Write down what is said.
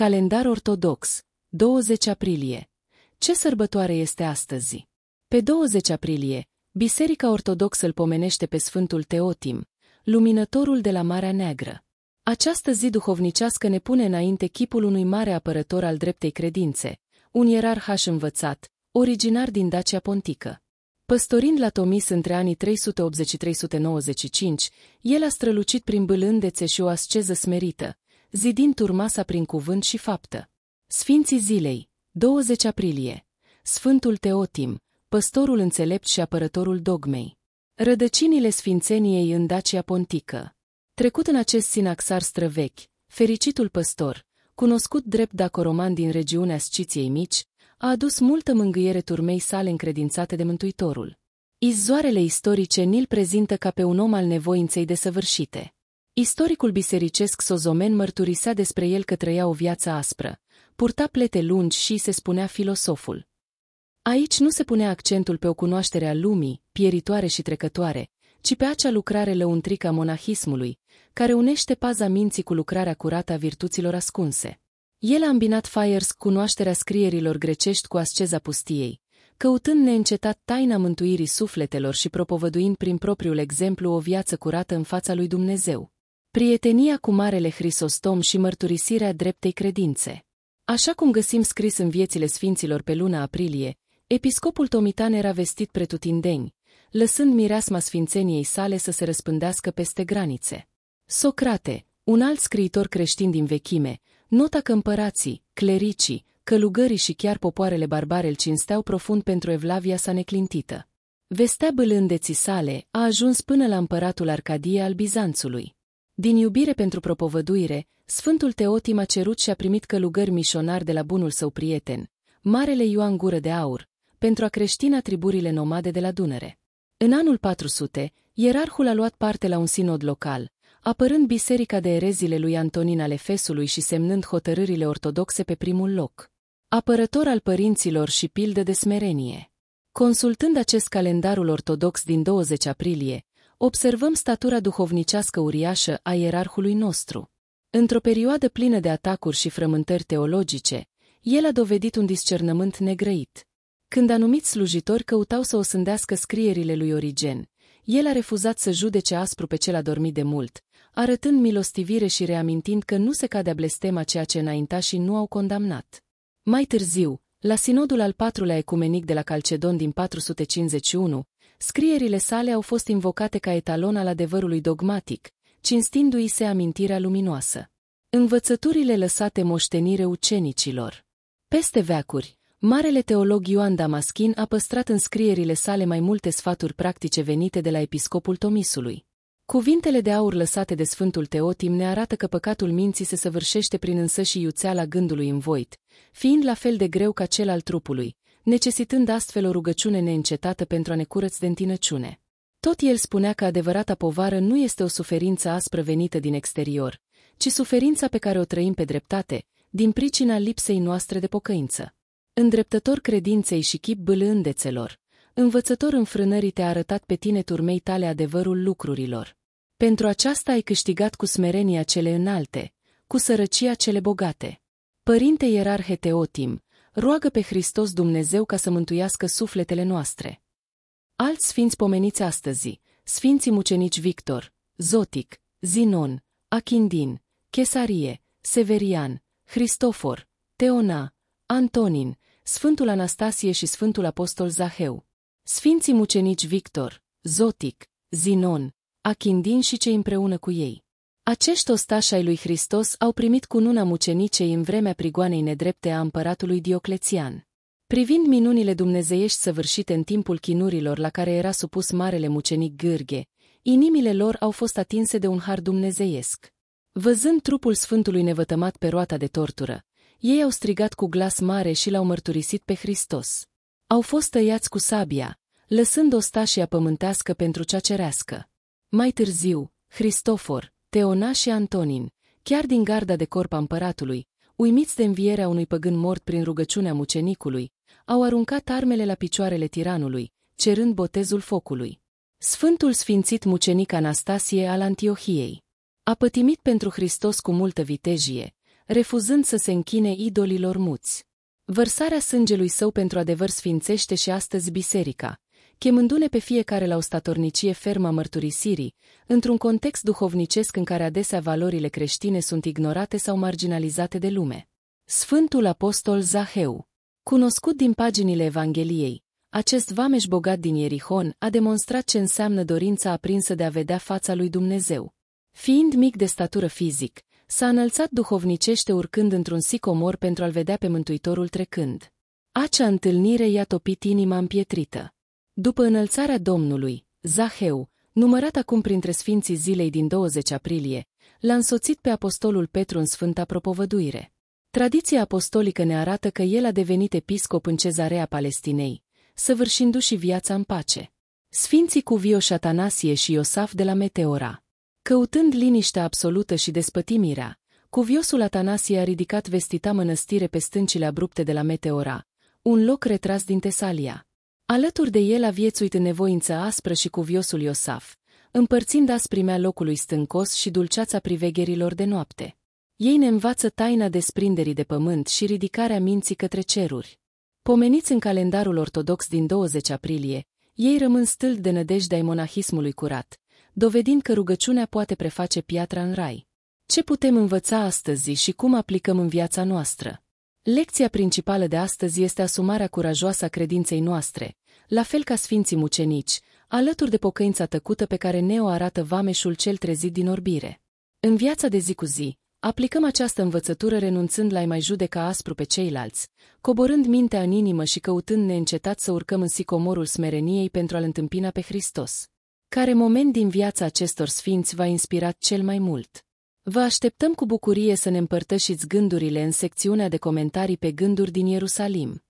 Calendar ortodox, 20 aprilie. Ce sărbătoare este astăzi? Pe 20 aprilie, Biserica Ortodoxă îl pomenește pe Sfântul Teotim, luminătorul de la Marea Neagră. Această zi duhovnicească ne pune înainte chipul unui mare apărător al dreptei credințe, un ierarh învățat, originar din Dacia Pontică. Păstorind la Tomis între anii 380-395, el a strălucit prin bâlândețe și o asceză smerită, zidind turmasa prin cuvânt și faptă. Sfinții zilei, 20 aprilie, Sfântul Teotim, păstorul înțelept și apărătorul dogmei. Rădăcinile sfințeniei în Dacia Pontică. Trecut în acest sinaxar străvechi, fericitul păstor, cunoscut drept dacoroman din regiunea Sciției Mici, a adus multă mângâiere turmei sale încredințate de Mântuitorul. Izoarele istorice ni-l prezintă ca pe un om al nevoinței desăvârșite. Istoricul bisericesc Sozomen mărturisea despre el că trăia o viață aspră, purta plete lungi și se spunea filosoful. Aici nu se punea accentul pe o cunoaștere a lumii, pieritoare și trecătoare, ci pe acea lucrare lăuntrică a monahismului, care unește paza minții cu lucrarea curată a virtuților ascunse. El a îmbinat Fires cunoașterea scrierilor grecești cu asceza pustiei, căutând neîncetat taina mântuirii sufletelor și propovăduind prin propriul exemplu o viață curată în fața lui Dumnezeu. Prietenia cu Marele Hristostom și mărturisirea dreptei credințe. Așa cum găsim scris în viețile sfinților pe luna aprilie, episcopul Tomitan era vestit pretutindeni, lăsând mireasma sfințeniei sale să se răspândească peste granițe. Socrate, un alt scriitor creștin din vechime, nota că împărații, clericii, călugării și chiar popoarele barbare îl cinsteau profund pentru evlavia sa neclintită. Vestea bălândeții sale a ajuns până la împăratul Arcadie al Bizanțului. Din iubire pentru propovăduire, Sfântul Teotim a cerut și a primit călugări mișonari de la bunul său prieten, Marele Ioan Gură de Aur, pentru a creștina triburile nomade de la Dunăre. În anul 400, ierarhul a luat parte la un sinod local, apărând biserica de erezile lui Antonin al Efesului și semnând hotărârile ortodoxe pe primul loc. Apărător al părinților și pildă de smerenie. Consultând acest calendarul ortodox din 20 aprilie, observăm statura duhovnicească uriașă a ierarhului nostru. Într-o perioadă plină de atacuri și frământări teologice, el a dovedit un discernământ negrăit. Când anumiți slujitori căutau să osândească scrierile lui Origen, el a refuzat să judece aspru pe cel adormit de mult, arătând milostivire și reamintind că nu se cade blestema ceea ce înaintașii nu au condamnat. Mai târziu, la sinodul al patrulea ecumenic de la Calcedon din 451, scrierile sale au fost invocate ca etalon al adevărului dogmatic, cinstindu-i se amintirea luminoasă. Învățăturile lăsate moștenire ucenicilor. Peste veacuri, Marele teolog Ioan Damaschin a păstrat în scrierile sale mai multe sfaturi practice venite de la episcopul Tomisului. Cuvintele de aur lăsate de Sfântul Teotim ne arată că păcatul minții se săvârșește prin însăși iuțeala gândului învoit, fiind la fel de greu ca cel al trupului, necesitând astfel o rugăciune neîncetată pentru a ne curăți de întinăciune. Tot el spunea că adevărata povară nu este o suferință aspră venită din exterior, ci suferința pe care o trăim pe dreptate, din pricina lipsei noastre de pocăință. Îndreptător credinței și chip bâlândețelor, învățător înfrânării te-a arătat pe tine turmei tale adevărul lucrurilor. Pentru aceasta ai câștigat cu smerenia cele înalte, cu sărăcia cele bogate. Părinte ierarhe Teotim, roagă pe Hristos Dumnezeu ca să mântuiască sufletele noastre. Alți sfinți pomeniți astăzi, sfinții mucenici Victor, Zotic, Zinon, Achindin, Chesarie, Severian, Cristofor, Teona, Antonin, Sfântul Anastasie și Sfântul Apostol Zaheu. Sfinții mucenici Victor, Zotic, Zinon, Achindin și cei împreună cu ei. Acești ostași ai lui Hristos au primit cununa mucenicei în vremea prigoanei nedrepte a împăratului Dioclețian. Privind minunile dumnezeiești săvârșite în timpul chinurilor la care era supus marele mucenic Gârghe, inimile lor au fost atinse de un har dumnezeiesc. Văzând trupul Sfântului nevătămat pe roata de tortură, ei au strigat cu glas mare și l-au mărturisit pe Hristos. Au fost tăiați cu sabia, lăsând ostașia pământească pentru cea cerească. Mai târziu, Cristofor, Teona și Antonin, chiar din garda de corp a împăratului, uimiți de învierea unui păgân mort prin rugăciunea mucenicului, au aruncat armele la picioarele tiranului, cerând botezul focului. Sfântul sfințit mucenic Anastasie al Antiohiei a pătimit pentru Hristos cu multă vitejie, refuzând să se închine idolilor muți. Vărsarea sângelui său pentru adevăr sfințește și astăzi biserica, chemându-ne pe fiecare la o statornicie fermă a mărturisirii, într-un context duhovnicesc în care adesea valorile creștine sunt ignorate sau marginalizate de lume. Sfântul Apostol Zaheu Cunoscut din paginile Evangheliei, acest vameș bogat din Ierihon a demonstrat ce înseamnă dorința aprinsă de a vedea fața lui Dumnezeu. Fiind mic de statură fizic, s-a înălțat duhovnicește urcând într-un sicomor pentru a-l vedea pe Mântuitorul trecând. Acea întâlnire i-a topit inima împietrită. După înălțarea Domnului, Zaheu, numărat acum printre sfinții zilei din 20 aprilie, l-a însoțit pe apostolul Petru în Sfânta Propovăduire. Tradiția apostolică ne arată că el a devenit episcop în cezarea Palestinei, săvârșindu-și viața în pace. Sfinții Cuvioș Șatanasie și Iosaf de la Meteora. Căutând liniștea absolută și despătimirea, Cuviosul Atanasie a ridicat vestita mănăstire pe stâncile abrupte de la Meteora, un loc retras din Tesalia. Alături de el a viețuit în nevoință aspră și cuviosul Iosaf, împărțind asprimea locului stâncos și dulceața privegherilor de noapte. Ei ne învață taina desprinderii de pământ și ridicarea minții către ceruri. Pomeniți în calendarul ortodox din 20 aprilie, ei rămân stâlp de nădejde ai monahismului curat, dovedind că rugăciunea poate preface piatra în rai. Ce putem învăța astăzi și cum aplicăm în viața noastră? Lecția principală de astăzi este asumarea curajoasă a credinței noastre, la fel ca sfinții mucenici, alături de pocăința tăcută pe care ne o arată vameșul cel trezit din orbire. În viața de zi cu zi, aplicăm această învățătură renunțând la mai judeca aspru pe ceilalți, coborând mintea în inimă și căutând neîncetat să urcăm în sicomorul smereniei pentru a-L întâmpina pe Hristos. Care moment din viața acestor sfinți v-a inspirat cel mai mult? Vă așteptăm cu bucurie să ne împărtășiți gândurile în secțiunea de comentarii pe gânduri din Ierusalim.